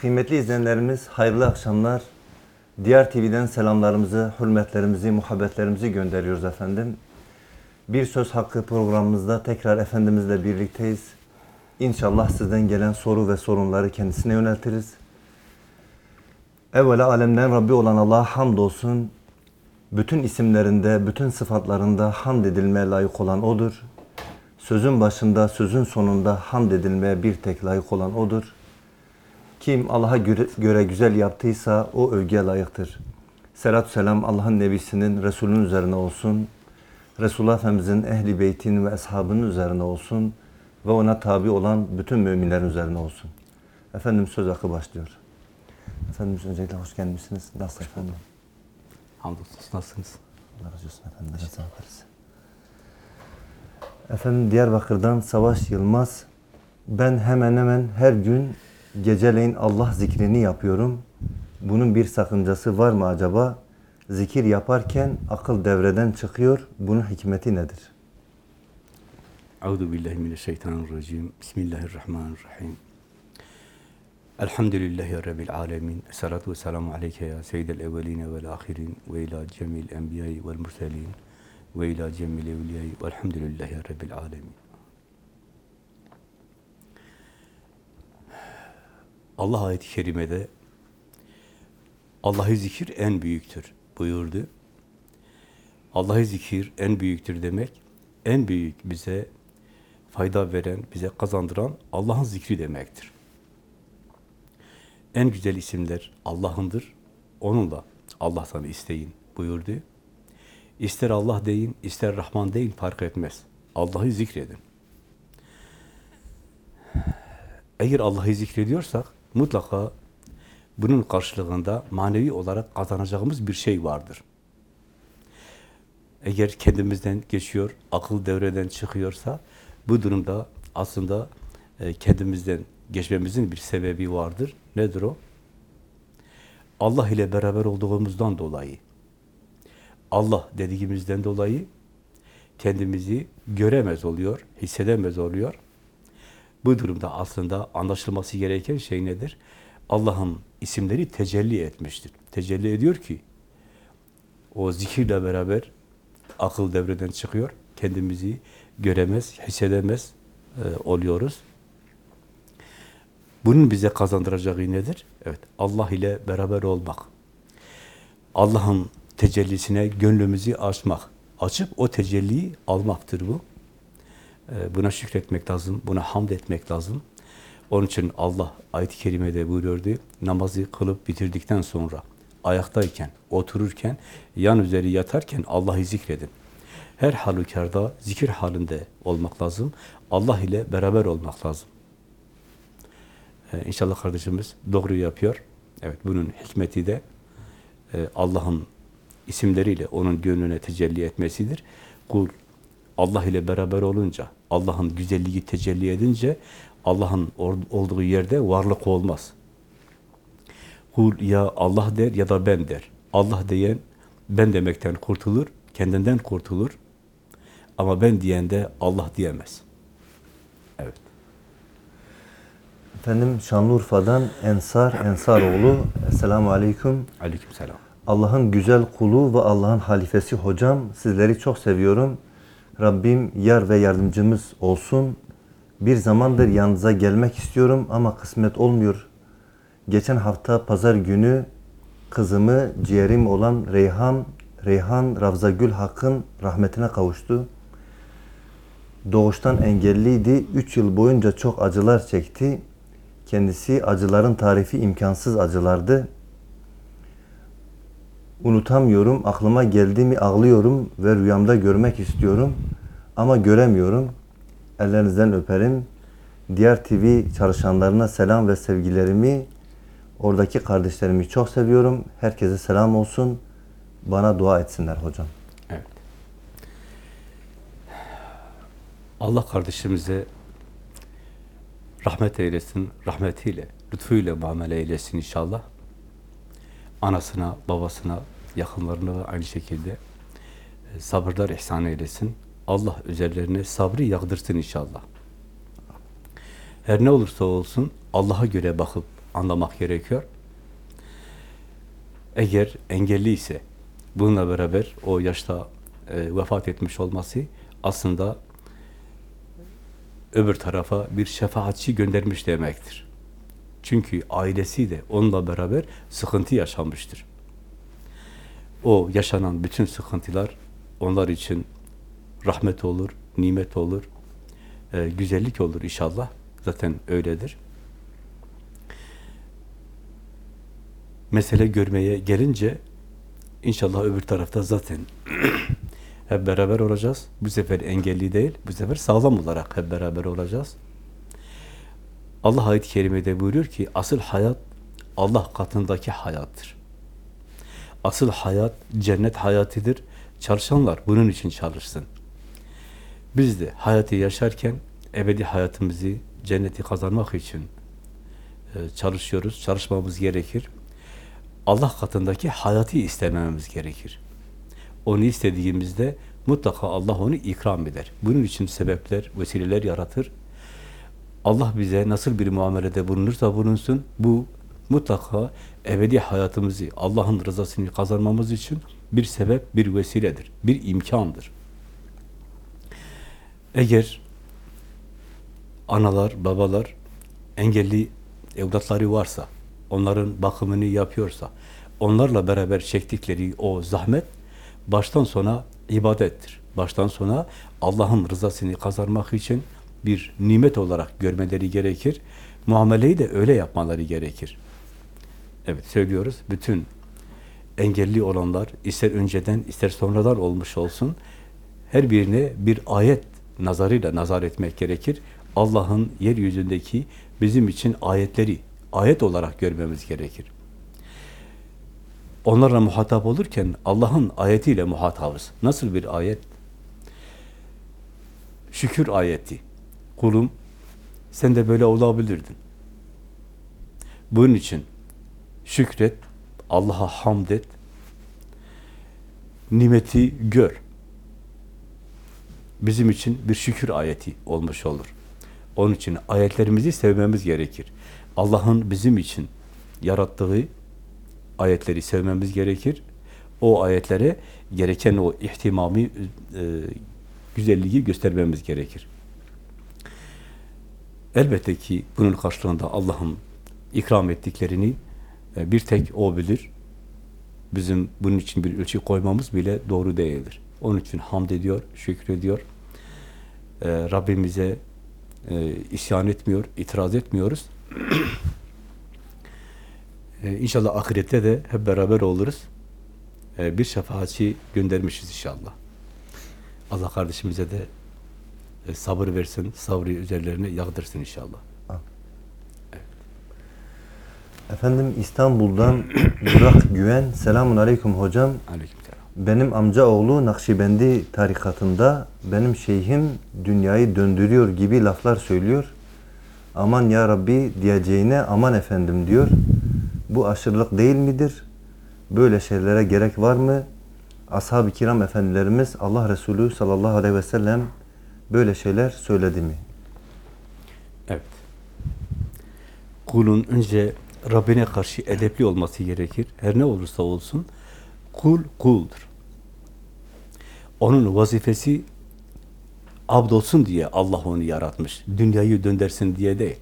Kıymetli izleyenlerimiz hayırlı akşamlar. Diğer TV'den selamlarımızı, hürmetlerimizi, muhabbetlerimizi gönderiyoruz efendim. Bir Söz Hakkı programımızda tekrar Efendimizle birlikteyiz. İnşallah sizden gelen soru ve sorunları kendisine yöneltiriz. Evvela alemden Rabbi olan Allah'a hamdolsun. Bütün isimlerinde, bütün sıfatlarında hamd edilmeye layık olan O'dur. Sözün başında, sözün sonunda hamd edilmeye bir tek layık olan O'dur. Kim Allah'a göre, göre güzel yaptıysa o övgüye layıktır. Selatü selam Allah'ın Nebisinin, Resulünün üzerine olsun. Resulullah Efendimizin ehli beytin ve ashabının üzerine olsun. Ve ona tabi olan bütün müminlerin üzerine olsun. Efendim söz hakkı başlıyor. Efendimiz öncelikle hoş gelmişsiniz. Nasıl efendim? Hamdolsun. Nasılsınız? Allah razı olsun efendim. Yaparız? Efendim Diyarbakır'dan Savaş Yılmaz. Ben hemen hemen her gün geceleyin Allah zikrini yapıyorum. Bunun bir sakıncası var mı acaba? Zikir yaparken akıl devreden çıkıyor. Bunun hikmeti nedir? Euzu billahi mineşşeytanirracim. Bismillahirrahmanirrahim. Elhamdülillahi Rabbil alemin. Esselatu vesselamu aleyke ya seyyidel evveline vel ahirin ve ila cemil enbiyayı vel murselin ve ila cemil evliyayı velhamdülillahi Rabbil alemin. Allah ayet-i kerimede Allah'ı zikir en büyüktür buyurdu. Allah'ı zikir en büyüktür demek, en büyük bize fayda veren, bize kazandıran Allah'ın zikri demektir. En güzel isimler Allah'ındır. Onunla Allah'tan isteyin buyurdu. İster Allah deyin, ister Rahman deyin fark etmez. Allah'ı zikredin. Eğer Allah'ı zikrediyorsak mutlaka bunun karşılığında manevi olarak kazanacağımız bir şey vardır. Eğer kendimizden geçiyor, akıl devreden çıkıyorsa bu durumda aslında e, kendimizden geçmemizin bir sebebi vardır. Nedir o? Allah ile beraber olduğumuzdan dolayı, Allah dediğimizden dolayı kendimizi göremez oluyor, hissedemez oluyor. Bu durumda aslında anlaşılması gereken şey nedir? Allah'ın isimleri tecelli etmiştir. Tecelli ediyor ki o zikirle beraber akıl devreden çıkıyor. Kendimizi göremez, hissedemez e, oluyoruz. Bunun bize kazandıracağı nedir? Evet, Allah ile beraber olmak. Allah'ın tecellisine gönlümüzü açmak. Açıp o tecelliyi almaktır bu. E, buna şükretmek lazım, buna hamd etmek lazım. Onun için Allah ayet-i kerimede buyuruyordu, namazı kılıp bitirdikten sonra, ayaktayken, otururken, yan üzeri yatarken Allah'ı zikredin. Her halükarda zikir halinde olmak lazım. Allah ile beraber olmak lazım. Ee, inşallah kardeşimiz doğru yapıyor. Evet, bunun hikmeti de e, Allah'ın isimleriyle onun gönlüne tecelli etmesidir. Kul Allah ile beraber olunca, Allah'ın güzelliği tecelli edince, Allah'ın olduğu yerde varlık olmaz. Kul ya Allah der ya da ben der. Allah diyen ben demekten kurtulur, kendinden kurtulur. Ama ben diyen de Allah diyemez. Evet. Efendim Şanlıurfa'dan Ensar Ensaroğlu. Esselamu Aleyküm. Aleykümselam. Allah'ın güzel kulu ve Allah'ın halifesi hocam. Sizleri çok seviyorum. Rabbim yar ve yardımcımız olsun. Bir zamandır yanınıza gelmek istiyorum ama kısmet olmuyor. Geçen hafta pazar günü kızımı ciğerim olan Reyhan, Reyhan Ravza Gül Hakk'ın rahmetine kavuştu. Doğuştan engelliydi. Üç yıl boyunca çok acılar çekti. Kendisi acıların tarifi imkansız acılardı. Unutamıyorum, aklıma geldi mi ağlıyorum ve rüyamda görmek istiyorum ama göremiyorum. Ellerinizden öperim. Diğer TV çalışanlarına selam ve sevgilerimi, oradaki kardeşlerimi çok seviyorum. Herkese selam olsun. Bana dua etsinler hocam. Evet. Allah kardeşimize rahmet eylesin, rahmetiyle, lütfuyla muamele eylesin inşallah. Anasına, babasına, yakınlarına da aynı şekilde e, sabırlar ihsan eylesin. Allah üzerlerine sabrı yağdırsın inşallah. Her ne olursa olsun Allah'a göre bakıp anlamak gerekiyor. Eğer engelli ise bununla beraber o yaşta e, vefat etmiş olması aslında öbür tarafa bir şefaatçi göndermiş demektir. Çünkü ailesi de onunla beraber sıkıntı yaşamıştır. O yaşanan bütün sıkıntılar onlar için rahmet olur, nimet olur, e, güzellik olur inşallah. Zaten öyledir. Mesele görmeye gelince inşallah öbür tarafta zaten hep beraber olacağız. Bu sefer engelli değil, bu sefer sağlam olarak hep beraber olacağız. Allah ayet-i kerimede buyuruyor ki asıl hayat Allah katındaki hayattır. Asıl hayat cennet hayatıdır. Çalışanlar bunun için çalışsın. Biz de hayatı yaşarken ebedi hayatımızı, cenneti kazanmak için e, çalışıyoruz. Çalışmamız gerekir. Allah katındaki hayatı istememiz gerekir. Onu istediğimizde mutlaka Allah onu ikram eder. Bunun için sebepler, vesileler yaratır. Allah bize nasıl bir muamelede bulunursa bulunsun, bu mutlaka ebedi hayatımızı, Allah'ın rızasını kazanmamız için bir sebep, bir vesiledir, bir imkandır. Eğer analar, babalar engelli evlatları varsa, onların bakımını yapıyorsa, onlarla beraber çektikleri o zahmet baştan sona ibadettir. Baştan sona Allah'ın rızasını kazanmak için bir nimet olarak görmeleri gerekir. Muameleyi de öyle yapmaları gerekir. Evet söylüyoruz. Bütün engelli olanlar ister önceden ister sonradan olmuş olsun her birine bir ayet nazarıyla nazar etmek gerekir. Allah'ın yeryüzündeki bizim için ayetleri ayet olarak görmemiz gerekir. Onlarla muhatap olurken Allah'ın ayetiyle muhatabız. Nasıl bir ayet? Şükür ayeti. Kulum sen de böyle olabilirdin. Bunun için şükret, Allah'a hamd et, nimeti gör. Bizim için bir şükür ayeti olmuş olur. Onun için ayetlerimizi sevmemiz gerekir. Allah'ın bizim için yarattığı ayetleri sevmemiz gerekir. O ayetlere gereken o ihtimami, e, güzelliği göstermemiz gerekir. Elbette ki bunun karşılığında Allah'ın ikram ettiklerini e, bir tek O bilir. Bizim bunun için bir ölçü koymamız bile doğru değildir. Onun için hamd ediyor, şükrediyor. E, Rabbimize e, isyan etmiyor, itiraz etmiyoruz. e, inşallah ahirette de hep beraber oluruz. Bir şefaatçi göndermişiz inşallah. Allah kardeşimize de e, sabır versin, sabrı üzerlerine yağdırsın inşallah. Efendim İstanbul'dan Burak Güven. Selamun Aleyküm hocam. Aleykümselam. Benim amca oğlu Nakşibendi tarikatında benim şeyhim dünyayı döndürüyor gibi laflar söylüyor. Aman ya Rabbi diyeceğine aman efendim diyor. Bu aşırılık değil midir? Böyle şeylere gerek var mı? Ashab-ı kiram efendilerimiz Allah Resulü sallallahu aleyhi ve sellem böyle şeyler söyledi mi? Evet. Kulun önce Rabbine karşı edepli olması gerekir. Her ne olursa olsun kul kuldur. Onun vazifesi abd olsun diye Allah onu yaratmış. Dünyayı döndersin diye değil.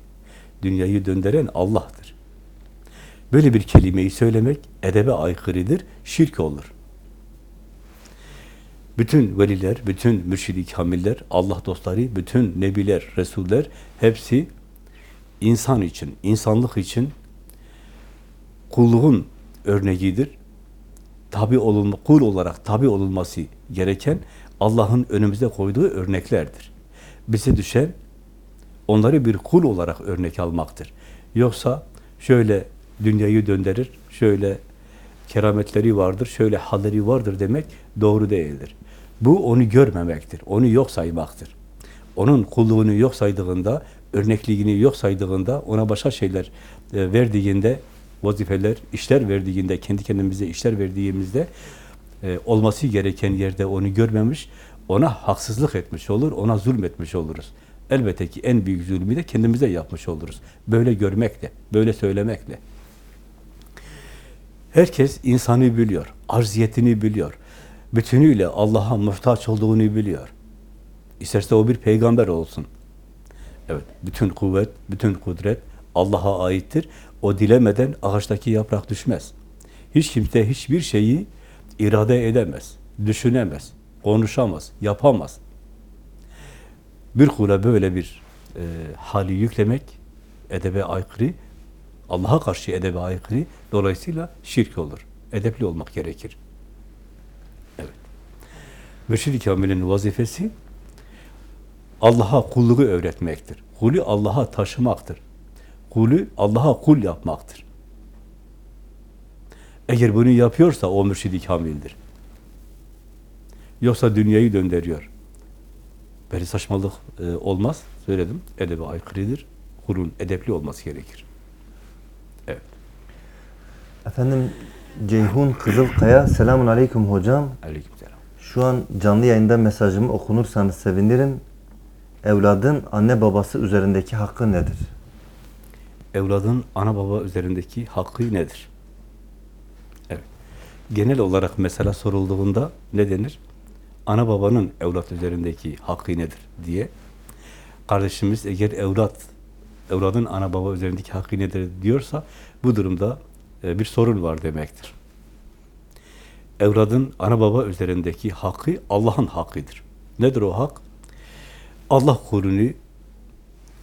Dünyayı döndüren Allah'tır. Böyle bir kelimeyi söylemek edebe aykırıdır, şirk olur. Bütün veliler, bütün mürşid-i kamiller, Allah dostları, bütün nebiler, resuller hepsi insan için, insanlık için kulluğun örneğidir. Tabi olunma, kul olarak tabi olunması gereken Allah'ın önümüze koyduğu örneklerdir. Bize düşen onları bir kul olarak örnek almaktır. Yoksa şöyle dünyayı döndürür, şöyle kerametleri vardır, şöyle halleri vardır demek doğru değildir. Bu onu görmemektir, onu yok saymaktır. Onun kulluğunu yok saydığında, örnekliğini yok saydığında, ona başka şeyler e, verdiğinde, vazifeler, işler verdiğinde, kendi kendimize işler verdiğimizde e, olması gereken yerde onu görmemiş, ona haksızlık etmiş olur, ona zulmetmiş oluruz. elbette ki en büyük zulmü de kendimize yapmış oluruz. Böyle görmekle, böyle söylemekle. Herkes insanı biliyor, arziyetini biliyor. Bütünüyle Allah'a muhtaç olduğunu biliyor. İsterse o bir peygamber olsun. Evet, bütün kuvvet, bütün kudret Allah'a aittir. O dilemeden ağaçtaki yaprak düşmez. Hiç kimse hiçbir şeyi irade edemez, düşünemez, konuşamaz, yapamaz. Bir kula böyle bir e, hali yüklemek edebe aykırı, Allah'a karşı edebe aykırı, dolayısıyla şirk olur. Edepli olmak gerekir. Mürşid-i Kamil'in vazifesi Allah'a kulluğu öğretmektir. Kulü Allah'a taşımaktır. Kulü Allah'a kul yapmaktır. Eğer bunu yapıyorsa o mürşid-i kamildir. Yoksa dünyayı döndürüyor. Böyle saçmalık e, olmaz. Söyledim. Edebe aykırıdır. Kulun edepli olması gerekir. Evet. Efendim Ceyhun Kızılkaya selamun aleyküm hocam. Aleykümselam. Şu an canlı yayında mesajımı okunursanız sevinirim. Evladın anne babası üzerindeki hakkı nedir? Evladın ana baba üzerindeki hakkı nedir? Evet. Genel olarak mesela sorulduğunda ne denir? Ana babanın evlat üzerindeki hakkı nedir diye. Kardeşimiz eğer evlat, evladın ana baba üzerindeki hakkı nedir diyorsa bu durumda e, bir sorun var demektir. Evladın ana baba üzerindeki hakkı Allah'ın hakkıdır. Nedir o hak? Allah kulunu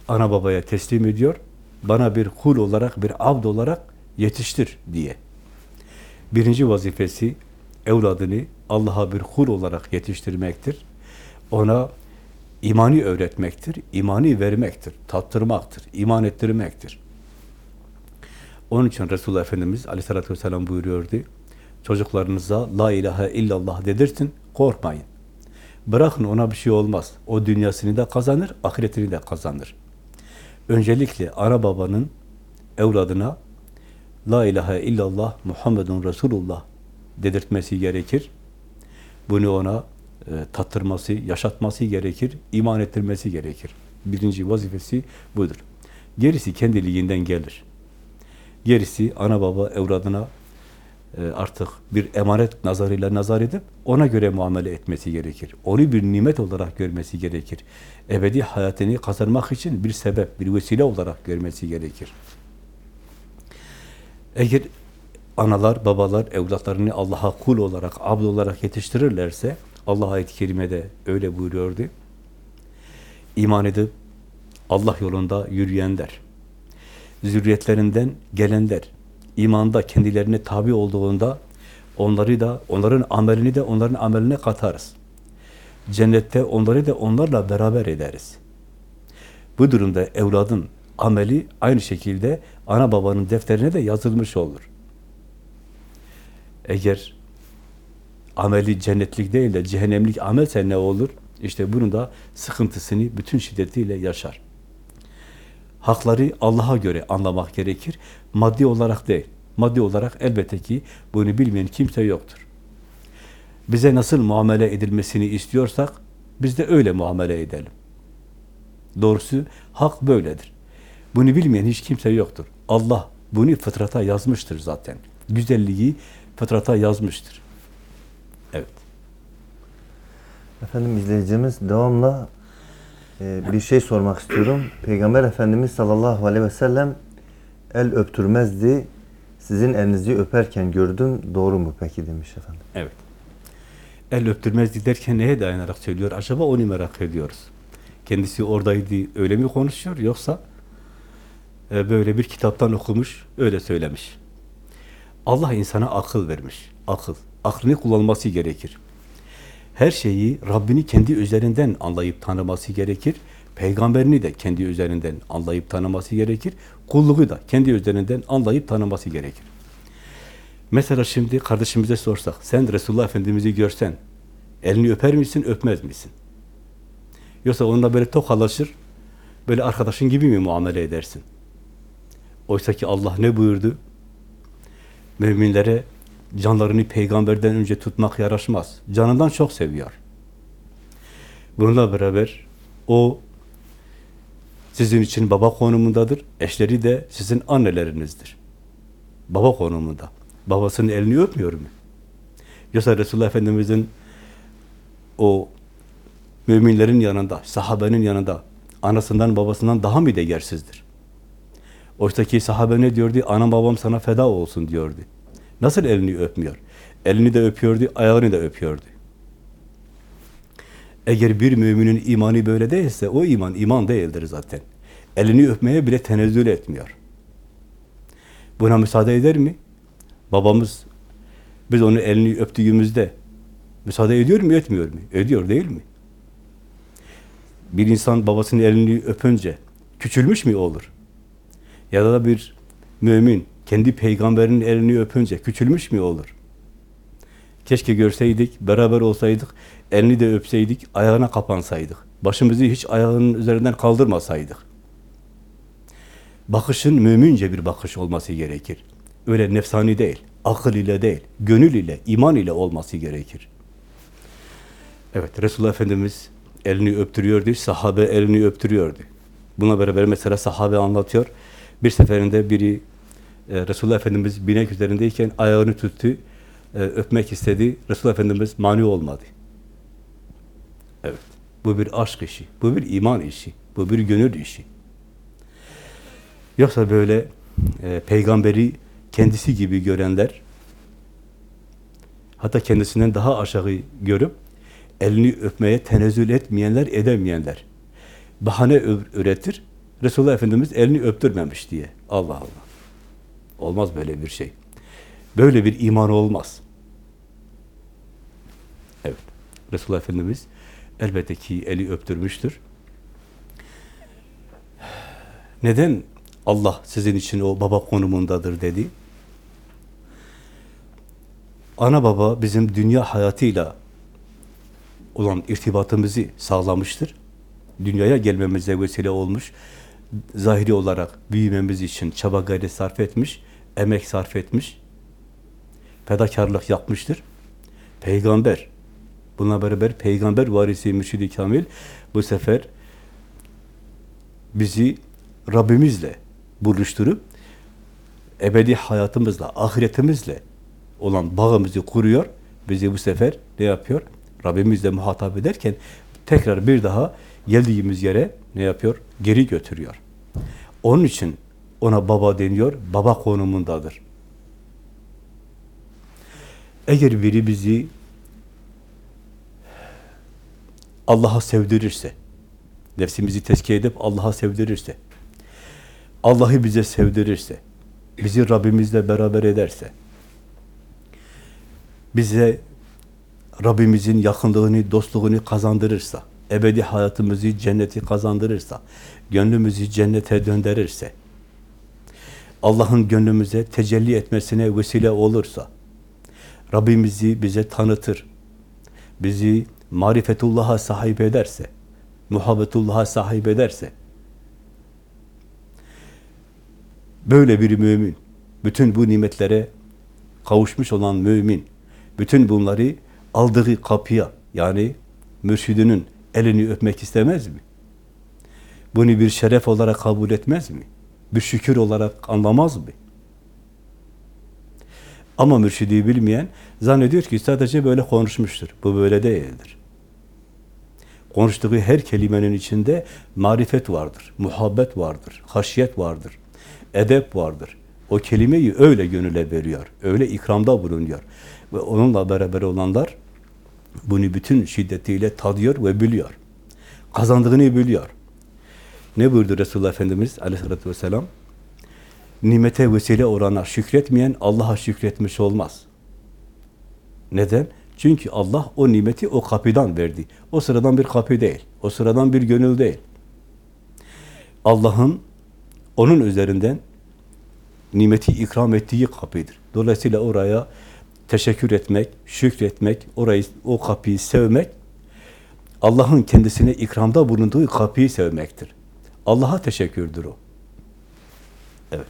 ana babaya teslim ediyor. Bana bir kul olarak, bir abd olarak yetiştir diye. Birinci vazifesi evladını Allah'a bir kul olarak yetiştirmektir. Ona imani öğretmektir, imani vermektir, tattırmaktır, iman ettirmektir. Onun için Resulullah Efendimiz aleyhissalatü vesselam buyuruyordu. Çocuklarınıza la ilahe illallah dedirtin, korkmayın. Bırakın ona bir şey olmaz. O dünyasını da kazanır, ahiretini de kazanır. Öncelikle ana babanın evladına La ilahe illallah Muhammedun Resulullah dedirtmesi gerekir. Bunu ona e, tattırması, yaşatması gerekir, iman ettirmesi gerekir. Birinci vazifesi budur. Gerisi kendiliğinden gelir. Gerisi ana baba evladına artık bir emanet nazarıyla nazar edip ona göre muamele etmesi gerekir. Onu bir nimet olarak görmesi gerekir. Ebedi hayatını kazanmak için bir sebep, bir vesile olarak görmesi gerekir. Eğer analar, babalar evlatlarını Allah'a kul olarak, abd olarak yetiştirirlerse, Allah ayet-i kerimede öyle buyuruyordu. İman edip Allah yolunda yürüyenler, zürriyetlerinden gelenler, imanda kendilerine tabi olduğunda onları da, onların amelini de onların ameline katarız. Cennette onları da onlarla beraber ederiz. Bu durumda evladın ameli aynı şekilde ana babanın defterine de yazılmış olur. Eğer ameli cennetlik değil de cehennemlik amelse ne olur? İşte bunun da sıkıntısını bütün şiddetiyle yaşar. Hakları Allah'a göre anlamak gerekir. Maddi olarak değil. Maddi olarak elbette ki bunu bilmeyen kimse yoktur. Bize nasıl muamele edilmesini istiyorsak biz de öyle muamele edelim. Doğrusu hak böyledir. Bunu bilmeyen hiç kimse yoktur. Allah bunu fıtrata yazmıştır zaten. Güzelliği fıtrata yazmıştır. Evet. Efendim izleyicimiz devamla bir şey sormak istiyorum. Peygamber Efendimiz sallallahu aleyhi ve sellem el öptürmezdi. Sizin elinizi öperken gördüm. Doğru mu peki demiş efendim. Evet. El öptürmezdi derken neye dayanarak söylüyor? Acaba onu merak ediyoruz. Kendisi oradaydı, öyle mi konuşuyor yoksa e, böyle bir kitaptan okumuş, öyle söylemiş. Allah insana akıl vermiş. Akıl. Aklını kullanması gerekir. Her şeyi Rabbini kendi üzerinden anlayıp tanıması gerekir. Peygamberini de kendi üzerinden anlayıp tanıması gerekir. Kulluğu da kendi üzerinden anlayıp tanıması gerekir. Mesela şimdi kardeşimize sorsak, sen Resulullah Efendimiz'i görsen, elini öper misin, öpmez misin? Yoksa onunla böyle tokalaşır, böyle arkadaşın gibi mi muamele edersin? Oysa ki Allah ne buyurdu? Müminlere canlarını peygamberden önce tutmak yaraşmaz. Canından çok seviyor. Bununla beraber o sizin için baba konumundadır. Eşleri de sizin annelerinizdir. Baba konumunda. Babasının elini öpmüyor mu? Yoksa Resulullah Efendimiz'in o müminlerin yanında, sahabenin yanında anasından babasından daha mı değersizdir? Oysa ki sahabe ne diyordu? Anam babam sana feda olsun diyordu. Nasıl elini öpmüyor? Elini de öpüyordu, ayağını da öpüyordu. Eğer bir müminin imanı böyle değilse o iman iman değildir zaten. Elini öpmeye bile tenezzül etmiyor. Buna müsaade eder mi? Babamız biz onu elini öptüğümüzde müsaade ediyor mu etmiyor mu? Ediyor değil mi? Bir insan babasının elini öpünce küçülmüş mü olur? Ya da bir mümin kendi peygamberinin elini öpünce küçülmüş mü olur? Keşke görseydik, beraber olsaydık, elini de öpseydik, ayağına kapansaydık. Başımızı hiç ayağının üzerinden kaldırmasaydık. Bakışın mümince bir bakış olması gerekir. Öyle nefsani değil, akıl ile değil, gönül ile, iman ile olması gerekir. Evet, Resulullah Efendimiz elini öptürüyordu, sahabe elini öptürüyordu. Buna beraber mesela sahabe anlatıyor. Bir seferinde biri e, Resulullah Efendimiz binek üzerindeyken ayağını tuttu, e, öpmek istedi. Resulullah Efendimiz mani olmadı. Evet, bu bir aşk işi, bu bir iman işi, bu bir gönül işi. Yoksa böyle e, peygamberi kendisi gibi görenler, hatta kendisinden daha aşağı görüp, elini öpmeye tenezzül etmeyenler, edemeyenler. Bahane üretir, Resulullah Efendimiz elini öptürmemiş diye. Allah Allah. Olmaz böyle bir şey. Böyle bir iman olmaz. Evet. Resulullah Efendimiz elbette ki eli öptürmüştür. Neden Allah sizin için o baba konumundadır dedi? Ana baba bizim dünya hayatıyla olan irtibatımızı sağlamıştır. Dünyaya gelmemize vesile olmuş. Zahiri olarak büyümemiz için çaba gayret sarf etmiş, emek sarf etmiş, fedakarlık yapmıştır. Peygamber, buna beraber peygamber varisi mürşidi kamil bu sefer bizi Rabbimizle buluşturup ebedi hayatımızla, ahiretimizle olan bağımızı kuruyor. Bizi bu sefer ne yapıyor? Rabbimizle muhatap ederken tekrar bir daha geldiğimiz yere ne yapıyor? Geri götürüyor. Onun için ona baba deniyor, baba konumundadır. Eğer biri bizi Allah'a sevdirirse, nefsimizi tezkiye edip Allah'a sevdirirse, Allah'ı bize sevdirirse, bizi Rabbimizle beraber ederse, bize Rabbimizin yakınlığını, dostluğunu kazandırırsa, ebedi hayatımızı, cenneti kazandırırsa, gönlümüzü cennete döndürürse, Allah'ın gönlümüze tecelli etmesine vesile olursa, Rabbimizi bize tanıtır, bizi marifetullah'a sahip ederse, muhabbetullah'a sahip ederse, böyle bir mümin, bütün bu nimetlere kavuşmuş olan mümin, bütün bunları aldığı kapıya, yani mürşidinin elini öpmek istemez mi? Bunu bir şeref olarak kabul etmez mi? Bir şükür olarak anlamaz mı? Ama mürşidi bilmeyen zannediyor ki sadece böyle konuşmuştur. Bu böyle değildir. Konuştuğu her kelimenin içinde marifet vardır, muhabbet vardır, haşiyet vardır, edep vardır. O kelimeyi öyle gönüle veriyor, öyle ikramda bulunuyor. Ve onunla beraber olanlar bunu bütün şiddetiyle tadıyor ve biliyor. Kazandığını biliyor. Ne buyurdu Resulullah Efendimiz aleyhissalatü vesselam? Nimete vesile olana şükretmeyen Allah'a şükretmiş olmaz. Neden? Çünkü Allah o nimeti o kapıdan verdi. O sıradan bir kapı değil. O sıradan bir gönül değil. Allah'ın onun üzerinden nimeti ikram ettiği kapıdır. Dolayısıyla oraya teşekkür etmek, şükretmek, orayı, o kapıyı sevmek, Allah'ın kendisine ikramda bulunduğu kapıyı sevmektir. Allah'a teşekkürdür o. Evet.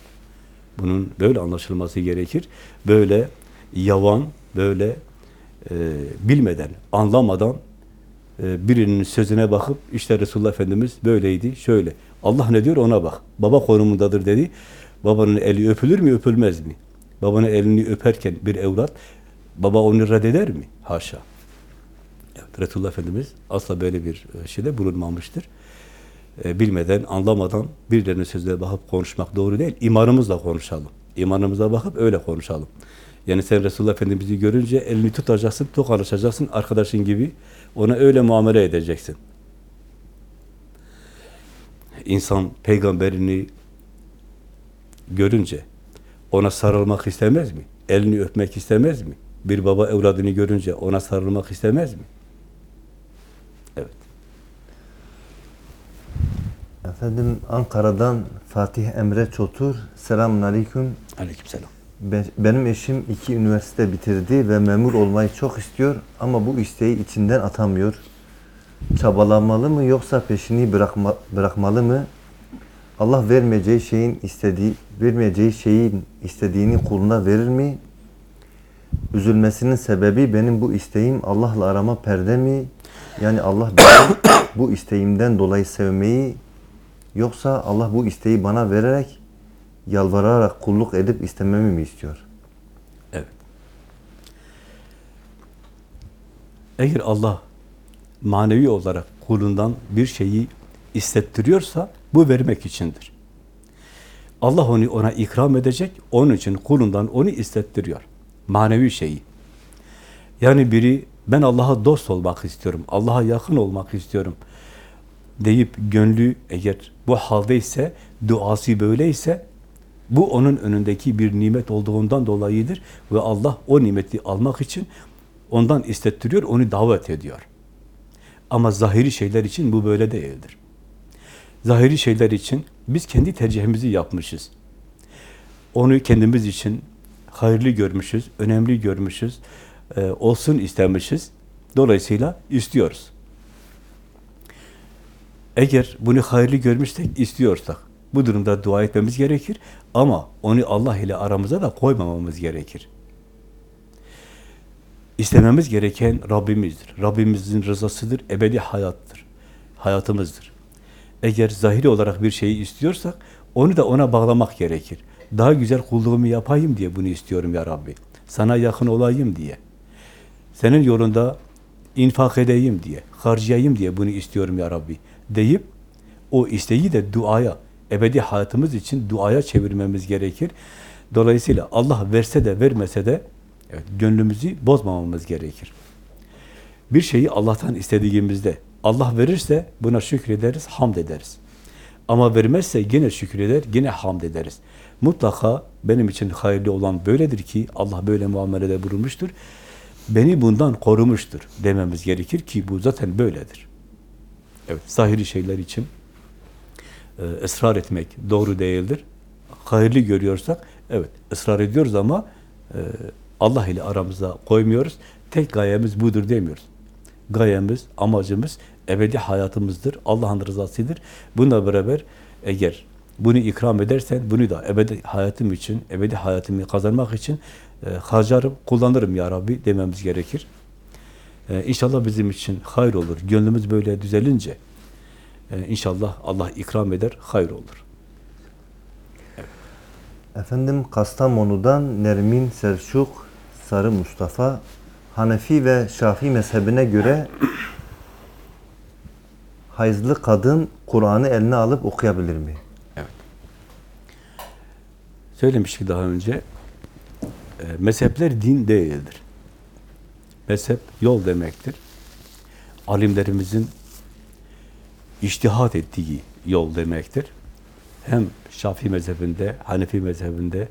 Bunun böyle anlaşılması gerekir. Böyle yavan, böyle e, bilmeden, anlamadan e, birinin sözüne bakıp işte Resulullah Efendimiz böyleydi, şöyle. Allah ne diyor ona bak. Baba konumundadır dedi. Babanın eli öpülür mü öpülmez mi? Babanın elini öperken bir evlat baba onu reddeder mi? Haşa. Evet, Resulullah Efendimiz asla böyle bir e, şeyde bulunmamıştır. E, bilmeden, anlamadan birilerinin sözüne bakıp konuşmak doğru değil. İmanımızla konuşalım. İmanımıza bakıp öyle konuşalım. Yani sen Resulullah Efendimiz'i görünce elini tutacaksın, tokalaşacaksın arkadaşın gibi. Ona öyle muamele edeceksin. İnsan peygamberini görünce ona sarılmak istemez mi? Elini öpmek istemez mi? Bir baba evladını görünce ona sarılmak istemez mi? Efendim Ankara'dan Fatih Emre Çotur. Selamun Aleyküm. Aleykümselam. Be- benim eşim iki üniversite bitirdi ve memur olmayı çok istiyor ama bu isteği içinden atamıyor. Çabalamalı mı yoksa peşini bırakma, bırakmalı mı? Allah vermeyeceği şeyin istediği, vermeyeceği şeyin istediğini kuluna verir mi? Üzülmesinin sebebi benim bu isteğim Allah'la arama perde mi? Yani Allah beni bu isteğimden dolayı sevmeyi yoksa Allah bu isteği bana vererek yalvararak kulluk edip istememi mi istiyor? Evet. Eğer Allah manevi olarak kulundan bir şeyi istettiriyorsa bu vermek içindir. Allah onu ona ikram edecek, onun için kulundan onu istettiriyor. Manevi şeyi. Yani biri ben Allah'a dost olmak istiyorum, Allah'a yakın olmak istiyorum deyip gönlü eğer bu haldeyse, duası böyleyse bu onun önündeki bir nimet olduğundan dolayıdır ve Allah o nimeti almak için ondan istettiriyor, onu davet ediyor. Ama zahiri şeyler için bu böyle değildir. Zahiri şeyler için biz kendi tercihimizi yapmışız. Onu kendimiz için hayırlı görmüşüz, önemli görmüşüz, e, olsun istemişiz. Dolayısıyla istiyoruz. Eğer bunu hayırlı görmüşsek, istiyorsak, bu durumda dua etmemiz gerekir. Ama onu Allah ile aramıza da koymamamız gerekir. İstememiz gereken Rabbimizdir. Rabbimizin rızasıdır, ebedi hayattır. Hayatımızdır. Eğer zahiri olarak bir şeyi istiyorsak, onu da ona bağlamak gerekir. Daha güzel kulluğumu yapayım diye bunu istiyorum ya Rabbi. Sana yakın olayım diye. Senin yolunda infak edeyim diye, harcayayım diye bunu istiyorum ya Rabbi deyip o isteği de duaya, ebedi hayatımız için duaya çevirmemiz gerekir. Dolayısıyla Allah verse de vermese de evet, gönlümüzü bozmamamız gerekir. Bir şeyi Allah'tan istediğimizde Allah verirse buna şükrederiz, hamd ederiz. Ama vermezse yine şükreder, yine hamd ederiz. Mutlaka benim için hayırlı olan böyledir ki Allah böyle muamelede bulunmuştur. Beni bundan korumuştur dememiz gerekir ki bu zaten böyledir. Evet, zahiri şeyler için e, ısrar etmek doğru değildir. Hayırlı görüyorsak, evet ısrar ediyoruz ama e, Allah ile aramıza koymuyoruz. Tek gayemiz budur demiyoruz. Gayemiz, amacımız ebedi hayatımızdır. Allah'ın rızasıdır. Bununla beraber eğer bunu ikram edersen, bunu da ebedi hayatım için, ebedi hayatımı kazanmak için e, harcarım, kullanırım ya Rabbi dememiz gerekir. Ee, inşallah bizim için hayır olur. Gönlümüz böyle düzelince e, inşallah Allah ikram eder, hayır olur. Efendim Kastamonu'dan Nermin Selçuk Sarı Mustafa Hanefi ve Şafii mezhebine göre hayızlı kadın Kur'an'ı eline alıp okuyabilir mi? Söylemiştik daha önce, e, mezhepler din değildir. Mezhep yol demektir. Alimlerimizin iştihat ettiği yol demektir. Hem Şafii mezhebinde, Hanefi mezhebinde,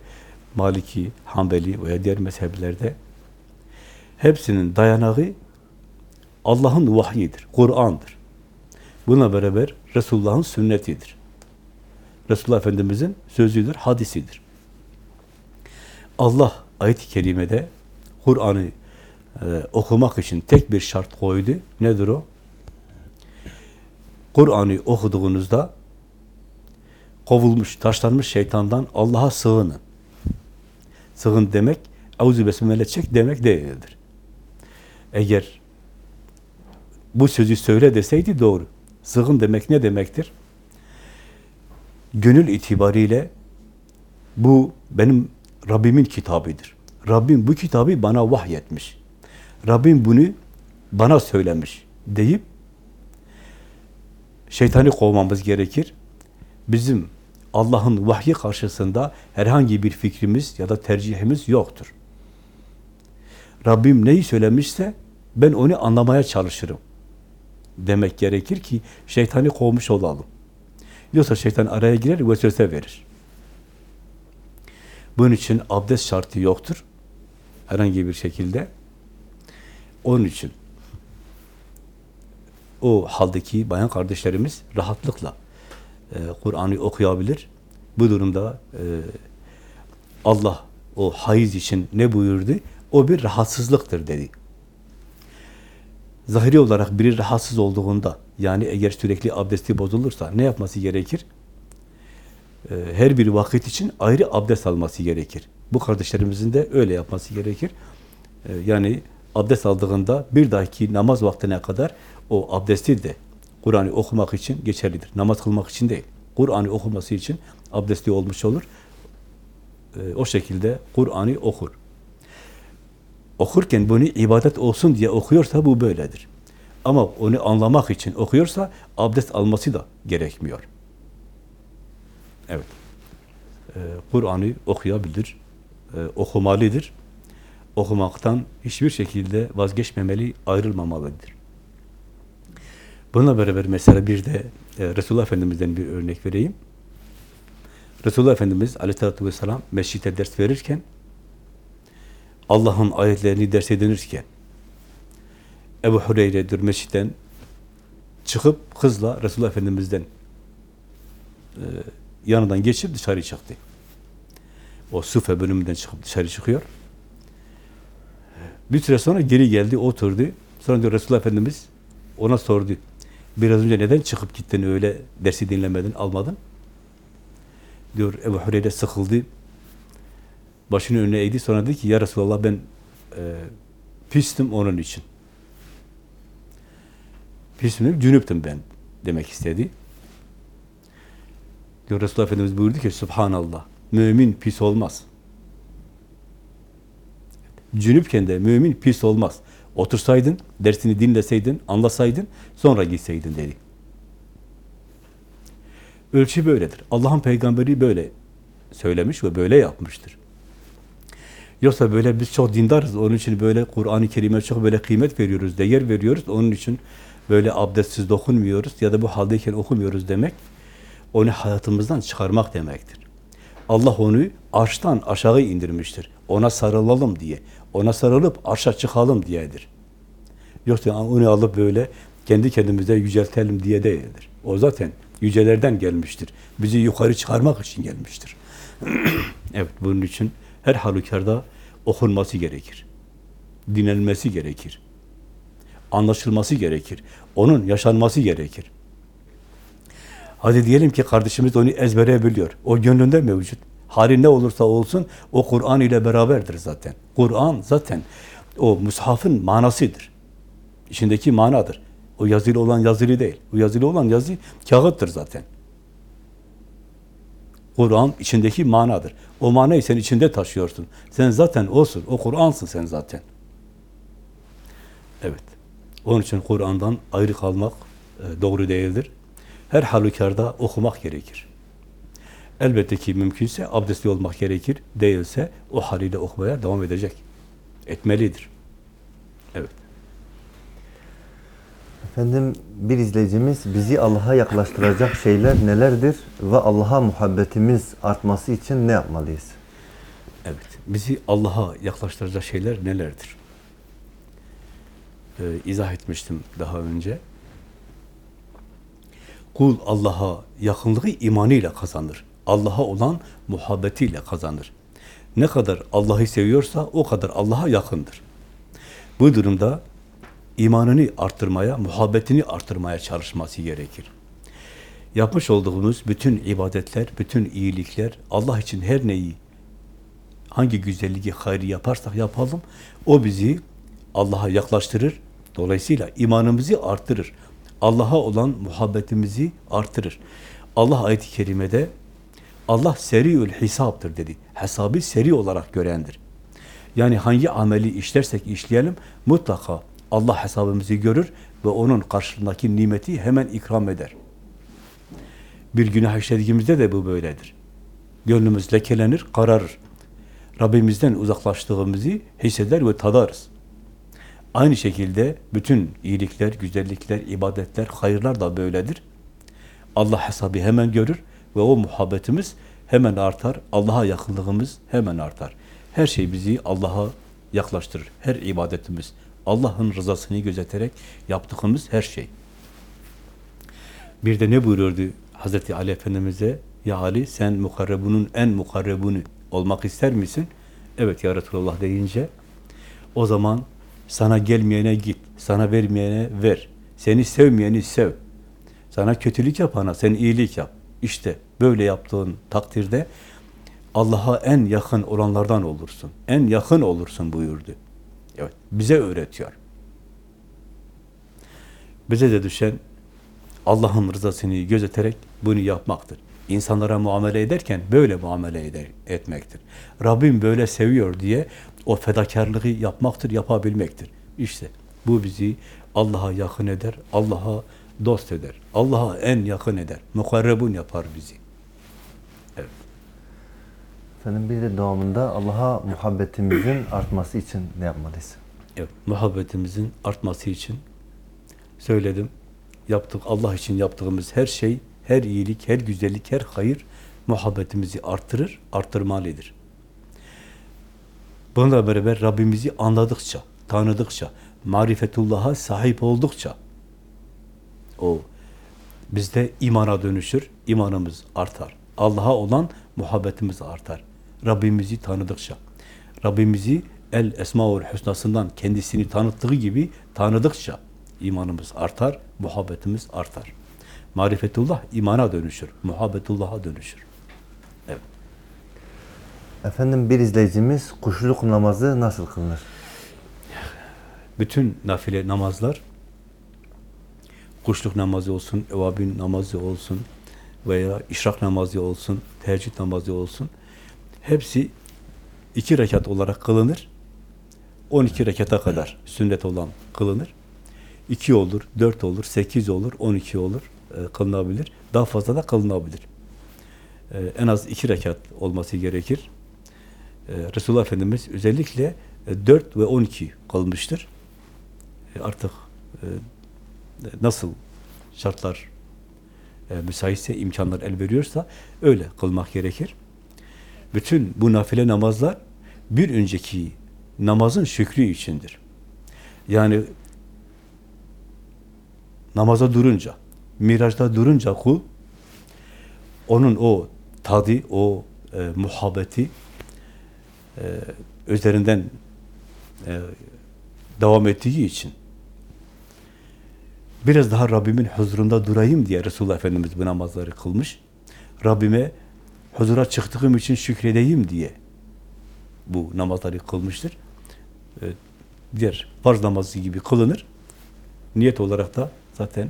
Maliki, Hanbeli veya diğer mezheplerde hepsinin dayanağı Allah'ın vahyidir, Kur'an'dır. Buna beraber Resulullah'ın sünnetidir. Resulullah Efendimiz'in sözüdür, hadisidir. Allah ayet-i kerimede Kur'an'ı e, okumak için tek bir şart koydu. Nedir o? Kur'an'ı okuduğunuzda kovulmuş, taşlanmış şeytandan Allah'a sığının. Sığın demek, auzu besmele çek demek değildir. Eğer bu sözü söyle deseydi doğru. Sığın demek ne demektir? gönül itibariyle bu benim Rabbimin kitabıdır. Rabbim bu kitabı bana vahyetmiş. Rabbim bunu bana söylemiş deyip şeytanı kovmamız gerekir. Bizim Allah'ın vahyi karşısında herhangi bir fikrimiz ya da tercihimiz yoktur. Rabbim neyi söylemişse ben onu anlamaya çalışırım demek gerekir ki şeytanı kovmuş olalım. Yoksa şeytan araya girer ve vesvese verir. Bunun için abdest şartı yoktur. Herhangi bir şekilde. Onun için o haldeki bayan kardeşlerimiz rahatlıkla e, Kur'an'ı okuyabilir. Bu durumda e, Allah o haiz için ne buyurdu? O bir rahatsızlıktır dedi. Zahiri olarak biri rahatsız olduğunda, yani eğer sürekli abdesti bozulursa ne yapması gerekir? Ee, her bir vakit için ayrı abdest alması gerekir. Bu kardeşlerimizin de öyle yapması gerekir. Ee, yani abdest aldığında bir dahaki namaz vaktine kadar o abdesti de Kur'an'ı okumak için geçerlidir. Namaz kılmak için değil. Kur'an'ı okuması için abdesti olmuş olur. Ee, o şekilde Kur'an'ı okur. Okurken bunu ibadet olsun diye okuyorsa bu böyledir. Ama onu anlamak için okuyorsa abdest alması da gerekmiyor. Evet. Ee, Kur'an'ı okuyabilir, e, okumalıdır. Okumaktan hiçbir şekilde vazgeçmemeli, ayrılmamalıdır. Bununla beraber mesela bir de e, Resulullah Efendimiz'den bir örnek vereyim. Resulullah Efendimiz aleyhissalatü vesselam mescitte ders verirken Allah'ın ayetlerini ders edinirken Ebu Hureyre'dir mescitten çıkıp kızla Resulullah Efendimiz'den e, yanından geçip dışarı çıktı. O Sufe bölümünden çıkıp dışarı çıkıyor. Bir süre sonra geri geldi, oturdu. Sonra diyor Resulullah Efendimiz ona sordu. Biraz önce neden çıkıp gittin öyle dersi dinlemedin, almadın? Diyor Ebu Hureyre sıkıldı. Başını önüne eğdi. Sonra dedi ki ya Resulallah ben e, pistim onun için. Pistim, cünüptüm ben demek istedi. Diyor Resulullah Efendimiz buyurdu ki Subhanallah, mümin pis olmaz. Cünüpken de mümin pis olmaz. Otursaydın, dersini dinleseydin, anlasaydın, sonra gitseydin dedi. Ölçü böyledir. Allah'ın peygamberi böyle söylemiş ve böyle yapmıştır. Yoksa böyle biz çok dindarız, onun için böyle Kur'an-ı Kerim'e çok böyle kıymet veriyoruz, değer veriyoruz, onun için böyle abdestsiz dokunmuyoruz ya da bu haldeyken okumuyoruz demek, onu hayatımızdan çıkarmak demektir. Allah onu arştan aşağı indirmiştir. Ona sarılalım diye, ona sarılıp arşa çıkalım diyedir. Yoksa onu alıp böyle kendi kendimize yüceltelim diye değildir. O zaten yücelerden gelmiştir. Bizi yukarı çıkarmak için gelmiştir. evet, bunun için her halükarda okunması gerekir. Dinlenmesi gerekir. Anlaşılması gerekir. Onun yaşanması gerekir. Hadi diyelim ki kardeşimiz onu ezbere biliyor. O gönlünde mevcut. Hali ne olursa olsun o Kur'an ile beraberdir zaten. Kur'an zaten o mushafın manasıdır. İçindeki manadır. O yazılı olan yazılı değil. O yazılı olan yazı kağıttır zaten. Kur'an içindeki manadır. O manayı sen içinde taşıyorsun. Sen zaten olsun. O Kur'ansın sen zaten. Evet. Onun için Kur'an'dan ayrı kalmak e, doğru değildir. Her halükarda okumak gerekir. Elbette ki mümkünse abdestli olmak gerekir. Değilse o haliyle okumaya devam edecek. Etmelidir. Evet. Efendim bir izleyicimiz bizi Allah'a yaklaştıracak şeyler nelerdir ve Allah'a muhabbetimiz artması için ne yapmalıyız? Evet. Bizi Allah'a yaklaştıracak şeyler nelerdir? Ee, izah etmiştim daha önce. Kul Allah'a yakınlığı imanıyla kazanır. Allah'a olan muhabbetiyle kazanır. Ne kadar Allah'ı seviyorsa o kadar Allah'a yakındır. Bu durumda imanını arttırmaya, muhabbetini arttırmaya çalışması gerekir. Yapmış olduğumuz bütün ibadetler, bütün iyilikler, Allah için her neyi, hangi güzelliği, hayrı yaparsak yapalım, o bizi Allah'a yaklaştırır. Dolayısıyla imanımızı arttırır. Allah'a olan muhabbetimizi artırır. Allah ayet-i kerimede Allah seriül hesaptır dedi. Hesabı seri olarak görendir. Yani hangi ameli işlersek işleyelim mutlaka Allah hesabımızı görür ve onun karşılığındaki nimeti hemen ikram eder. Bir günah işlediğimizde de bu böyledir. Gönlümüz lekelenir, kararır. Rabbimizden uzaklaştığımızı hisseder ve tadarız. Aynı şekilde bütün iyilikler, güzellikler, ibadetler, hayırlar da böyledir. Allah hesabı hemen görür ve o muhabbetimiz hemen artar. Allah'a yakınlığımız hemen artar. Her şey bizi Allah'a yaklaştırır. Her ibadetimiz. Allah'ın rızasını gözeterek yaptığımız her şey. Bir de ne buyuruyordu Hazreti Ali Efendimiz'e? Ya Ali sen mukarrebunun en mukarrebunu olmak ister misin? Evet ya Resulallah deyince o zaman sana gelmeyene git, sana vermeyene ver. Seni sevmeyeni sev. Sana kötülük yapana sen iyilik yap. İşte böyle yaptığın takdirde Allah'a en yakın olanlardan olursun. En yakın olursun buyurdu. Evet, bize öğretiyor. Bize de düşen Allah'ın rızasını gözeterek bunu yapmaktır. İnsanlara muamele ederken böyle muamele eder, etmektir. Rabbim böyle seviyor diye o fedakarlığı yapmaktır, yapabilmektir. İşte bu bizi Allah'a yakın eder, Allah'a dost eder. Allah'a en yakın eder. Mukarrebun yapar bizi. Evet. Efendim bir de devamında Allah'a muhabbetimizin artması için ne yapmalıyız? Evet, muhabbetimizin artması için söyledim. Yaptık Allah için yaptığımız her şey, her iyilik, her güzellik, her hayır muhabbetimizi artırır, arttırmalıdır. Bununla beraber Rabbimizi anladıkça, tanıdıkça, marifetullah'a sahip oldukça o bizde imana dönüşür, imanımız artar. Allah'a olan muhabbetimiz artar. Rabbimizi tanıdıkça. Rabbimizi El Esmaül Hüsna'sından kendisini tanıttığı gibi tanıdıkça imanımız artar, muhabbetimiz artar. Marifetullah imana dönüşür, muhabbetullah'a dönüşür. Evet. Efendim bir izleyicimiz kuşluk namazı nasıl kılınır? Bütün nafile namazlar kuşluk namazı olsun, evabin namazı olsun veya işrak namazı olsun, teheccüd namazı olsun hepsi iki rekat olarak kılınır. 12 rekata kadar sünnet olan kılınır. 2 olur, 4 olur, 8 olur, 12 olur e, kılınabilir. Daha fazla da kılınabilir. E, en az 2 rekat olması gerekir. E, Resulullah Efendimiz özellikle e, 4 ve 12 kılmıştır. E, artık e, nasıl şartlar e, müsaitse, imkanlar el veriyorsa öyle kılmak gerekir. Bütün bu nafile namazlar bir önceki namazın şükrü içindir. Yani namaza durunca, mirajda durunca kul onun o tadı, o e, muhabbeti e, üzerinden e, devam ettiği için biraz daha Rabbimin huzurunda durayım diye Resulullah Efendimiz bu namazları kılmış. Rabbime huzura çıktığım için şükredeyim diye bu namazları kılmıştır. Ee, diğer farz namazı gibi kılınır. Niyet olarak da zaten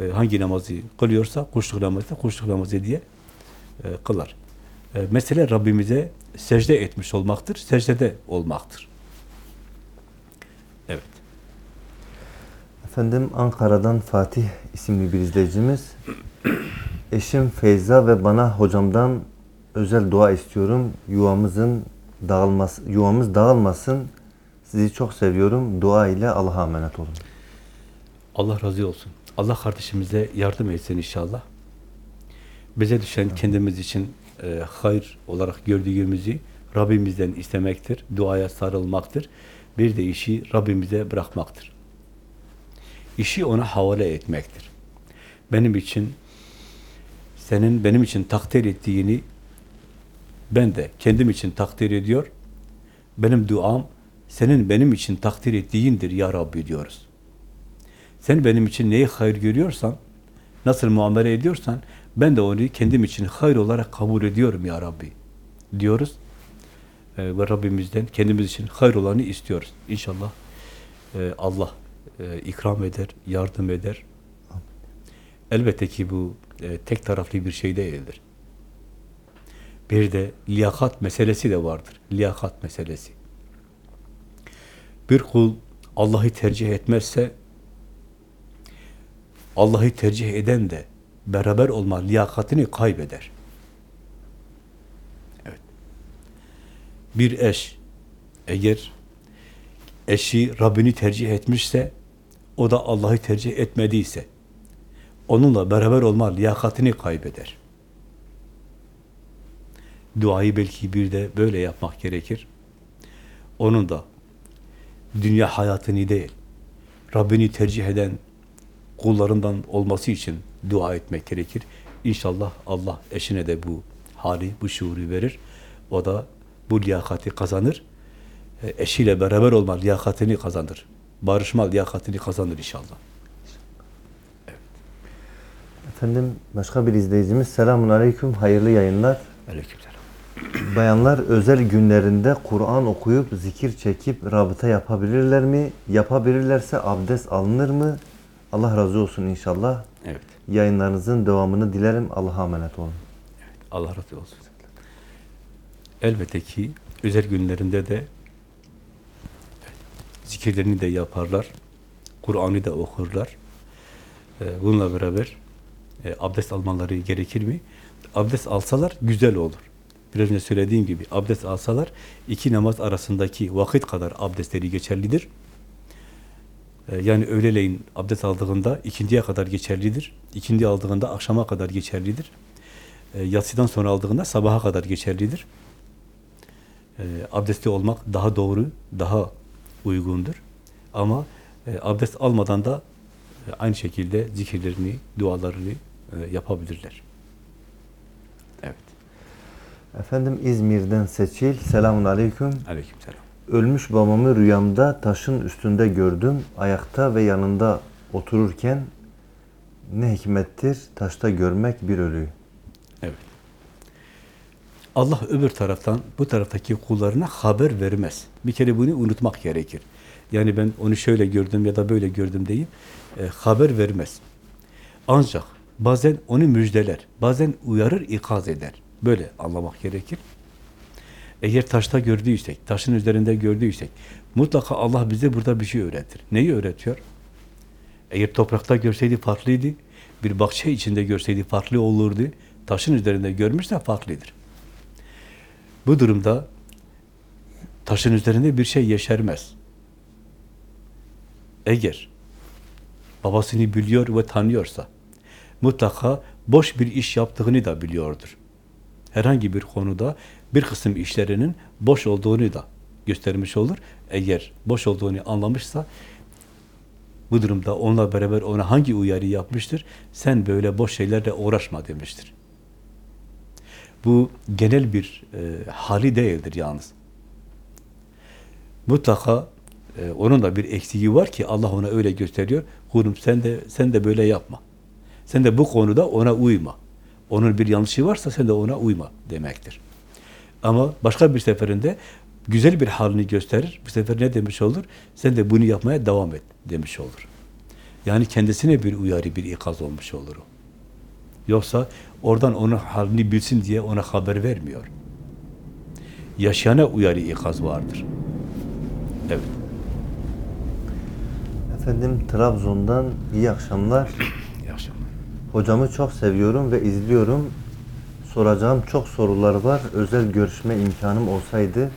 e, hangi namazı kılıyorsa kuşluk namazı kuşluk namazı diye e, kılar. E, mesele Rabbimize secde etmiş olmaktır, secdede olmaktır. Efendim Ankara'dan Fatih isimli bir izleyicimiz. Eşim Feyza ve bana hocamdan özel dua istiyorum. Yuvamızın dağılması, yuvamız dağılmasın. Sizi çok seviyorum. Dua ile Allah'a emanet olun. Allah razı olsun. Allah kardeşimize yardım etsin inşallah. Bize düşen kendimiz için e, hayır olarak gördüğümüzü Rabbimizden istemektir. Duaya sarılmaktır. Bir de işi Rabbimize bırakmaktır. İşi ona havale etmektir. Benim için senin benim için takdir ettiğini ben de kendim için takdir ediyor. Benim duam senin benim için takdir ettiğindir ya Rabbi diyoruz. Sen benim için neyi hayır görüyorsan, nasıl muamele ediyorsan, ben de onu kendim için hayır olarak kabul ediyorum ya Rabbi diyoruz. Ee, ve Rabbimizden kendimiz için hayır olanı istiyoruz. İnşallah e, Allah e, ikram eder, yardım eder. Elbette ki bu e, tek taraflı bir şey değildir. Bir de liyakat meselesi de vardır. Liyakat meselesi. Bir kul Allah'ı tercih etmezse Allah'ı tercih eden de beraber olma liyakatini kaybeder. Evet. Bir eş eğer eşi Rabbini tercih etmişse o da Allah'ı tercih etmediyse onunla beraber olma liyakatini kaybeder. Duayı belki bir de böyle yapmak gerekir. Onun da dünya hayatını değil, Rabbini tercih eden kullarından olması için dua etmek gerekir. İnşallah Allah eşine de bu hali, bu şuuru verir. O da bu liyakati kazanır. Eşiyle beraber olma liyakatini kazanır. Barışma liyakatini kazanır inşallah. Efendim başka bir izleyicimiz selamun aleyküm hayırlı yayınlar. Aleykümselam. Bayanlar özel günlerinde Kur'an okuyup zikir çekip rabıta yapabilirler mi? Yapabilirlerse abdest alınır mı? Allah razı olsun inşallah. Evet. Yayınlarınızın devamını dilerim. Allah'a emanet olun. Allah razı olsun. Elbette ki özel günlerinde de zikirlerini de yaparlar. Kur'an'ı da okurlar. Ee, Bununla beraber e, abdest almaları gerekir mi? Abdest alsalar güzel olur. Biraz önce söylediğim gibi abdest alsalar iki namaz arasındaki vakit kadar abdestleri geçerlidir. Ee, Yani öğleleyin abdest aldığında ikindiye kadar geçerlidir. İkindi aldığında akşama kadar geçerlidir. E, yatsıdan sonra aldığında sabaha kadar geçerlidir. Abdestli olmak daha doğru, daha uygundur. Ama e, abdest almadan da e, aynı şekilde zikirlerini, dualarını e, yapabilirler. Evet. Efendim İzmir'den Seçil. Selamun aleyküm. Aleykümselam. Ölmüş babamı rüyamda taşın üstünde gördüm. Ayakta ve yanında otururken ne hikmettir taşta görmek bir ölüyü. Evet. Allah öbür taraftan bu taraftaki kullarına haber vermez. Bir kere bunu unutmak gerekir. Yani ben onu şöyle gördüm ya da böyle gördüm deyip e, haber vermez. Ancak bazen onu müjdeler, bazen uyarır, ikaz eder. Böyle anlamak gerekir. Eğer taşta gördüysek, taşın üzerinde gördüysek, mutlaka Allah bize burada bir şey öğretir. Neyi öğretiyor? Eğer toprakta görseydi farklıydı, bir bahçe içinde görseydi farklı olurdu, taşın üzerinde görmüşse farklıdır. Bu durumda taşın üzerinde bir şey yeşermez. Eğer babasını biliyor ve tanıyorsa, mutlaka boş bir iş yaptığını da biliyordur. Herhangi bir konuda bir kısım işlerinin boş olduğunu da göstermiş olur. Eğer boş olduğunu anlamışsa, bu durumda onunla beraber ona hangi uyarı yapmıştır? Sen böyle boş şeylerle uğraşma demiştir. Bu genel bir e, hali değildir yalnız. Mutlaka e, onun da bir eksiği var ki Allah ona öyle gösteriyor. Kulum sen de sen de böyle yapma. Sen de bu konuda ona uyma. Onun bir yanlışı varsa sen de ona uyma demektir. Ama başka bir seferinde güzel bir halini gösterir. Bu sefer ne demiş olur? Sen de bunu yapmaya devam et demiş olur. Yani kendisine bir uyarı, bir ikaz olmuş olur o. Yoksa oradan onun halini bilsin diye ona haber vermiyor. Yaşayana uyarı, ikaz vardır. Evet. Efendim Trabzon'dan iyi akşamlar. İyi akşamlar. Hocamı çok seviyorum ve izliyorum. Soracağım çok sorular var. Özel görüşme imkanım olsaydı.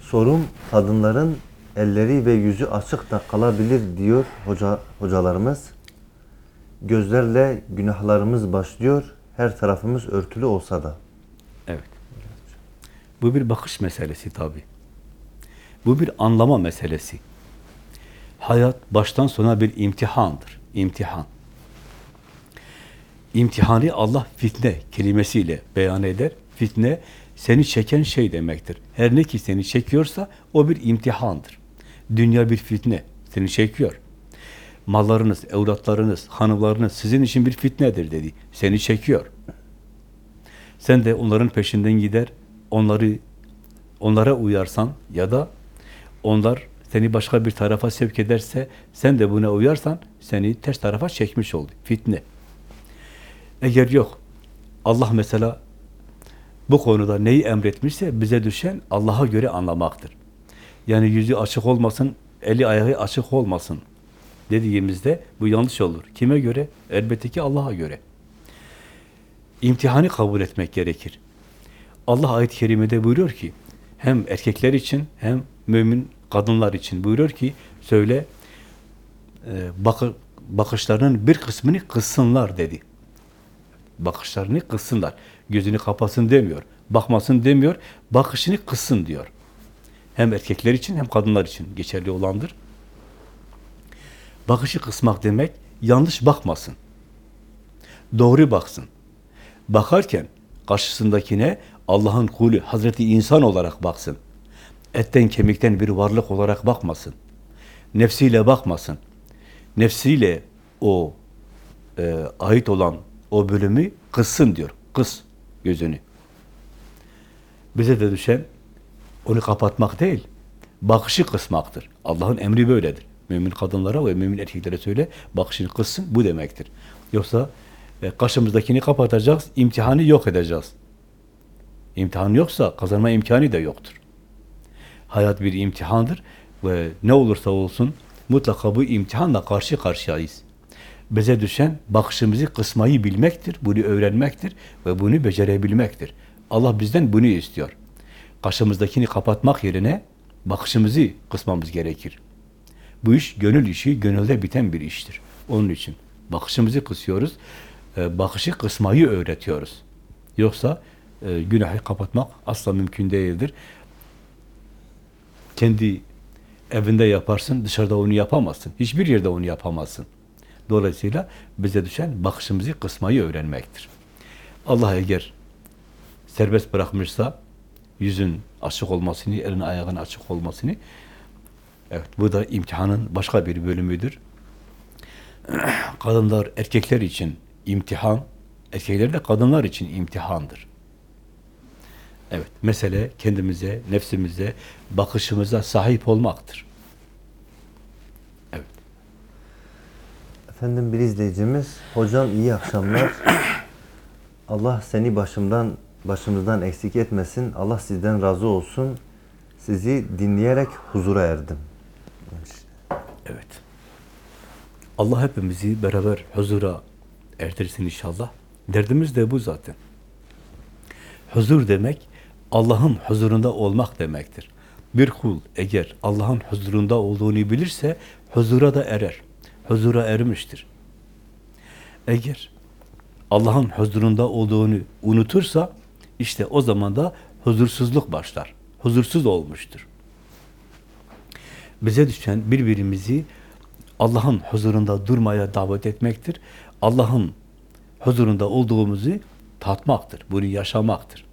Sorum kadınların elleri ve yüzü açık da kalabilir diyor hoca hocalarımız. Gözlerle günahlarımız başlıyor. Her tarafımız örtülü olsa da. Evet. Bu bir bakış meselesi tabi. Bu bir anlama meselesi. Hayat baştan sona bir imtihandır. İmtihan. İmtihanı Allah fitne kelimesiyle beyan eder. Fitne seni çeken şey demektir. Her ne ki seni çekiyorsa o bir imtihandır. Dünya bir fitne seni çekiyor. Mallarınız, evlatlarınız, hanımlarınız sizin için bir fitnedir dedi. Seni çekiyor. Sen de onların peşinden gider, onları onlara uyarsan ya da onlar seni başka bir tarafa sevk ederse sen de buna uyarsan seni ters tarafa çekmiş oldu. Fitne. Eğer yok Allah mesela bu konuda neyi emretmişse bize düşen Allah'a göre anlamaktır. Yani yüzü açık olmasın, eli ayağı açık olmasın dediğimizde bu yanlış olur. Kime göre? Elbette ki Allah'a göre. İmtihanı kabul etmek gerekir. Allah ayet-i kerimede buyuruyor ki hem erkekler için hem mümin kadınlar için buyuruyor ki söyle e, bakı, bakışlarının bir kısmını kıssınlar dedi. Bakışlarını kıssınlar. Gözünü kapasın demiyor. Bakmasın demiyor. Bakışını kıssın diyor. Hem erkekler için hem kadınlar için geçerli olandır. Bakışı kısmak demek yanlış bakmasın. Doğru baksın. Bakarken karşısındakine Allah'ın kulü, Hazreti insan olarak baksın. Etten kemikten bir varlık olarak bakmasın. Nefsiyle bakmasın. Nefsiyle o e, ait olan o bölümü kıssın diyor. Kıs gözünü. Bize de düşen onu kapatmak değil, bakışı kısmaktır. Allah'ın emri böyledir. Mümin kadınlara ve mümin erkeklere söyle, bakışını kıssın, bu demektir. Yoksa e, karşımızdakini kapatacağız, imtihanı yok edeceğiz. İmtihan yoksa kazanma imkanı da yoktur. Hayat bir imtihandır ve ne olursa olsun mutlaka bu imtihanla karşı karşıyayız. Bize düşen bakışımızı kısmayı bilmektir, bunu öğrenmektir ve bunu becerebilmektir. Allah bizden bunu istiyor. Karşımızdakini kapatmak yerine bakışımızı kısmamız gerekir. Bu iş gönül işi, gönülde biten bir iştir. Onun için bakışımızı kısıyoruz, e, bakışı kısmayı öğretiyoruz. Yoksa e, günahı kapatmak asla mümkün değildir. Kendi evinde yaparsın, dışarıda onu yapamazsın. Hiçbir yerde onu yapamazsın. Dolayısıyla bize düşen bakışımızı kısmayı öğrenmektir. Allah eğer serbest bırakmışsa yüzün açık olmasını, elin ayağın açık olmasını evet bu da imtihanın başka bir bölümüdür. Kadınlar erkekler için imtihan, erkekler de kadınlar için imtihandır. Evet, mesele kendimize, nefsimize, bakışımıza sahip olmaktır. Evet. Efendim bir izleyicimiz, hocam iyi akşamlar. Allah seni başımdan başımızdan eksik etmesin. Allah sizden razı olsun. Sizi dinleyerek huzura erdim. Evet. Allah hepimizi beraber huzura erdirsin inşallah. Derdimiz de bu zaten. Huzur demek Allah'ın huzurunda olmak demektir. Bir kul eğer Allah'ın huzurunda olduğunu bilirse huzura da erer. Huzura ermiştir. Eğer Allah'ın huzurunda olduğunu unutursa işte o zaman da huzursuzluk başlar. Huzursuz olmuştur. Bize düşen birbirimizi Allah'ın huzurunda durmaya davet etmektir. Allah'ın huzurunda olduğumuzu tatmaktır. Bunu yaşamaktır.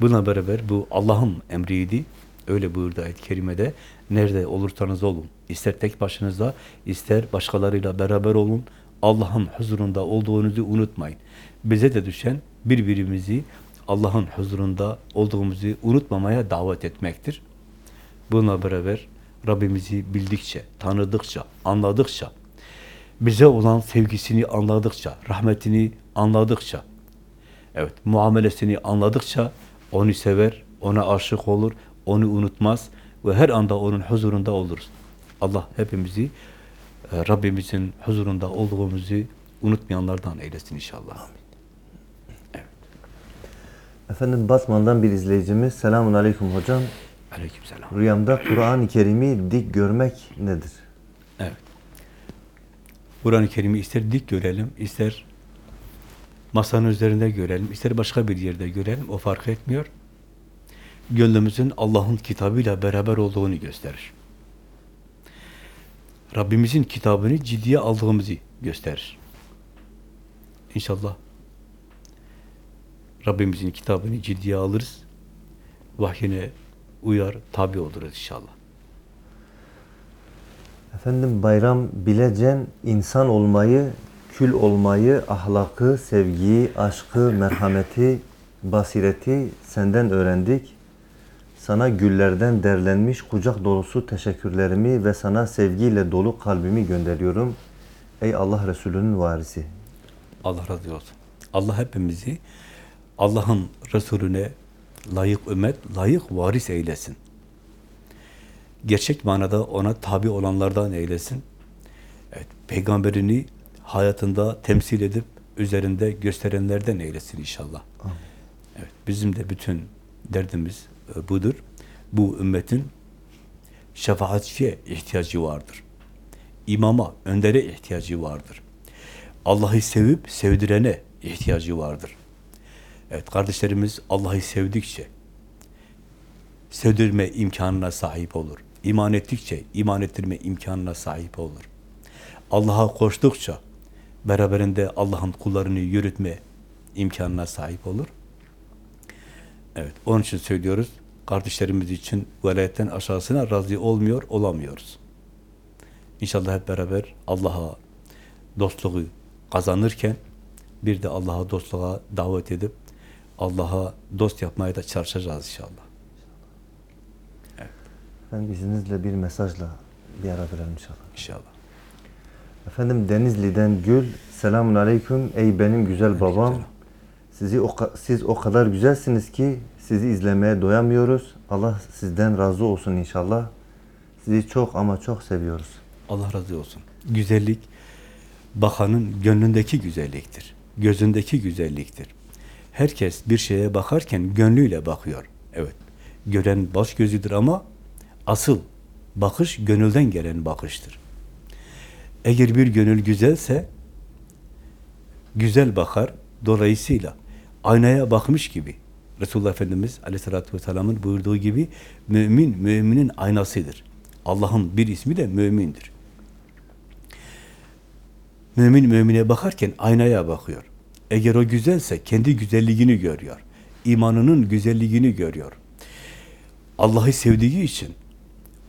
Buna beraber bu Allah'ın emriydi. Öyle buyurdu ayet-i kerimede. Nerede olursanız olun. ister tek başınıza, ister başkalarıyla beraber olun. Allah'ın huzurunda olduğunuzu unutmayın. Bize de düşen birbirimizi Allah'ın huzurunda olduğumuzu unutmamaya davet etmektir. Bununla beraber Rabbimizi bildikçe, tanıdıkça, anladıkça, bize olan sevgisini anladıkça, rahmetini anladıkça, evet muamelesini anladıkça onu sever, ona aşık olur, onu unutmaz ve her anda onun huzurunda oluruz. Allah hepimizi e, Rabbimizin huzurunda olduğumuzu unutmayanlardan eylesin inşallah. Efendim Batman'dan bir izleyicimiz. Selamun Aleyküm hocam. Aleykümselam. Rüyamda Kur'an-ı Kerim'i dik görmek nedir? Evet. Kur'an-ı Kerim'i ister dik görelim, ister masanın üzerinde görelim, ister başka bir yerde görelim, o fark etmiyor. Gönlümüzün Allah'ın kitabıyla beraber olduğunu gösterir. Rabbimizin kitabını ciddiye aldığımızı gösterir. İnşallah Rabbimizin kitabını ciddiye alırız. Vahyine uyar, tabi oluruz inşallah. Efendim bayram bilecen insan olmayı, kül olmayı, ahlakı, sevgiyi, aşkı, merhameti, basireti senden öğrendik. Sana güllerden derlenmiş kucak dolusu teşekkürlerimi ve sana sevgiyle dolu kalbimi gönderiyorum. Ey Allah Resulü'nün varisi. Allah razı olsun. Allah hepimizi Allah'ın Resulüne layık ümmet, layık varis eylesin. Gerçek manada ona tabi olanlardan eylesin. Evet, peygamberini hayatında temsil edip üzerinde gösterenlerden eylesin inşallah. Evet, bizim de bütün derdimiz e, budur. Bu ümmetin şefaatçiye ihtiyacı vardır. İmama, öndere ihtiyacı vardır. Allah'ı sevip sevdirene ihtiyacı vardır. Evet, kardeşlerimiz Allah'ı sevdikçe sevdirme imkanına sahip olur. İman ettikçe iman ettirme imkanına sahip olur. Allah'a koştukça beraberinde Allah'ın kullarını yürütme imkanına sahip olur. Evet, onun için söylüyoruz. Kardeşlerimiz için velayetten aşağısına razı olmuyor, olamıyoruz. İnşallah hep beraber Allah'a dostluğu kazanırken bir de Allah'a dostluğa davet edip Allah'a dost yapmaya da çalışacağız inşallah. Ben izninizle bir mesajla bir ara verelim inşallah. İnşallah. Efendim Denizli'den Gül, selamun aleyküm ey benim güzel babam. Sizi o, siz o kadar güzelsiniz ki sizi izlemeye doyamıyoruz. Allah sizden razı olsun inşallah. Sizi çok ama çok seviyoruz. Allah razı olsun. Güzellik, bakanın gönlündeki güzelliktir. Gözündeki güzelliktir. Herkes bir şeye bakarken gönlüyle bakıyor. Evet, gören baş gözüdür ama asıl bakış gönülden gelen bakıştır. Eğer bir gönül güzelse, güzel bakar. Dolayısıyla aynaya bakmış gibi, Resulullah Efendimiz Aleyhisselatü Vesselam'ın buyurduğu gibi, mümin, müminin aynasıdır. Allah'ın bir ismi de mümindir. Mümin mümine bakarken aynaya bakıyor. Eğer o güzelse kendi güzelliğini görüyor. İmanının güzelliğini görüyor. Allah'ı sevdiği için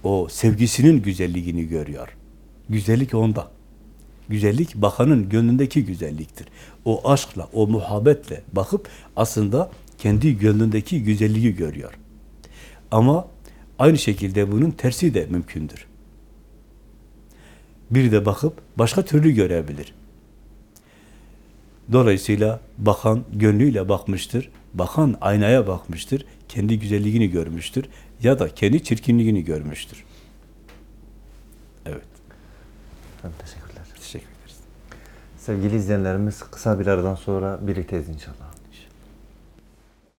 o sevgisinin güzelliğini görüyor. Güzellik onda. Güzellik bakanın gönlündeki güzelliktir. O aşkla, o muhabbetle bakıp aslında kendi gönlündeki güzelliği görüyor. Ama aynı şekilde bunun tersi de mümkündür. Bir de bakıp başka türlü görebilir. Dolayısıyla bakan gönlüyle bakmıştır, bakan aynaya bakmıştır, kendi güzelliğini görmüştür ya da kendi çirkinliğini görmüştür. Evet, Efendim teşekkürler. teşekkür ederiz. Sevgili izleyenlerimiz kısa bir aradan sonra birlikteyiz inşallah.